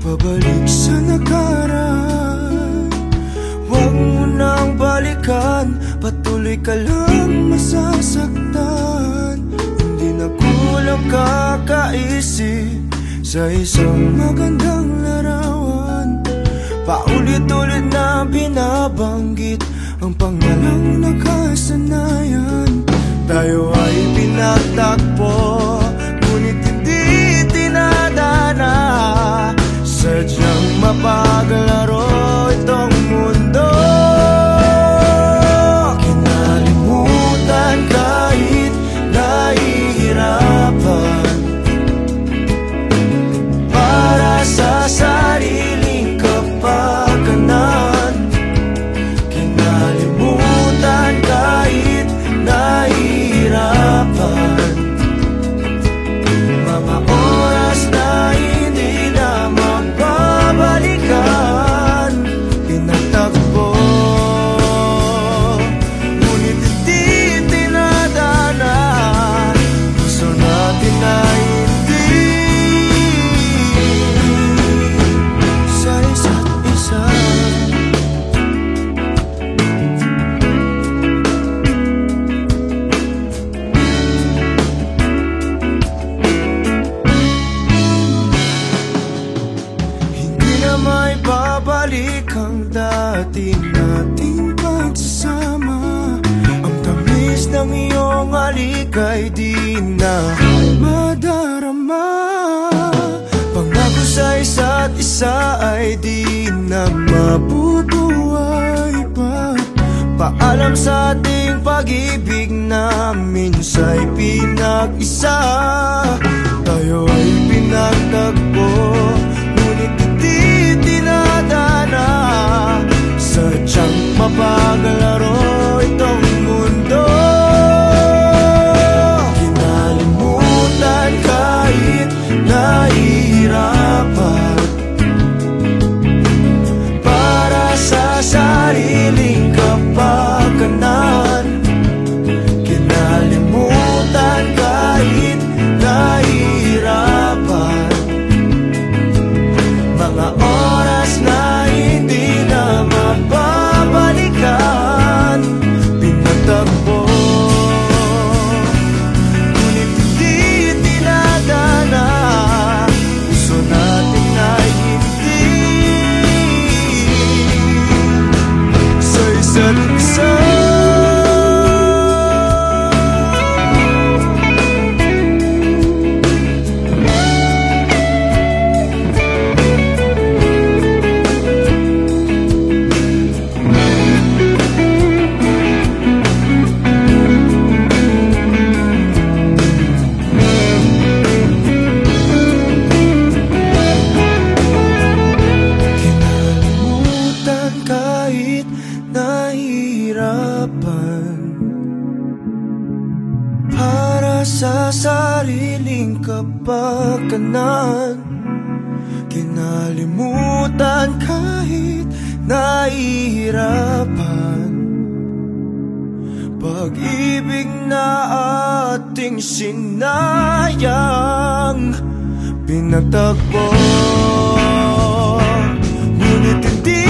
Pabalik sa nakaraan Huwag mo nang balikan Patuloy ka lang masasaktan na kulang kakaisip Sa isang magandang larawan. Paulit-ulit na binabanggit Ang pangalang nakasanayan. Tayo ay pinagtakpo halik ay di na madarama. Pangako sa isa't isa ay di na mabubuhay pa. Paalam sa ating pag-ibig na minsa'y pinag-isa. Tayo ay pinagtagpo Ngunit hindi tinadana Sadyang mapaglaro Sa nahihirapan Para sa sariling kapakanan. Kinalimutan kahit nahihirapan. Pag-ibig na ating sinayang Pinagtagpo Ngunit hindi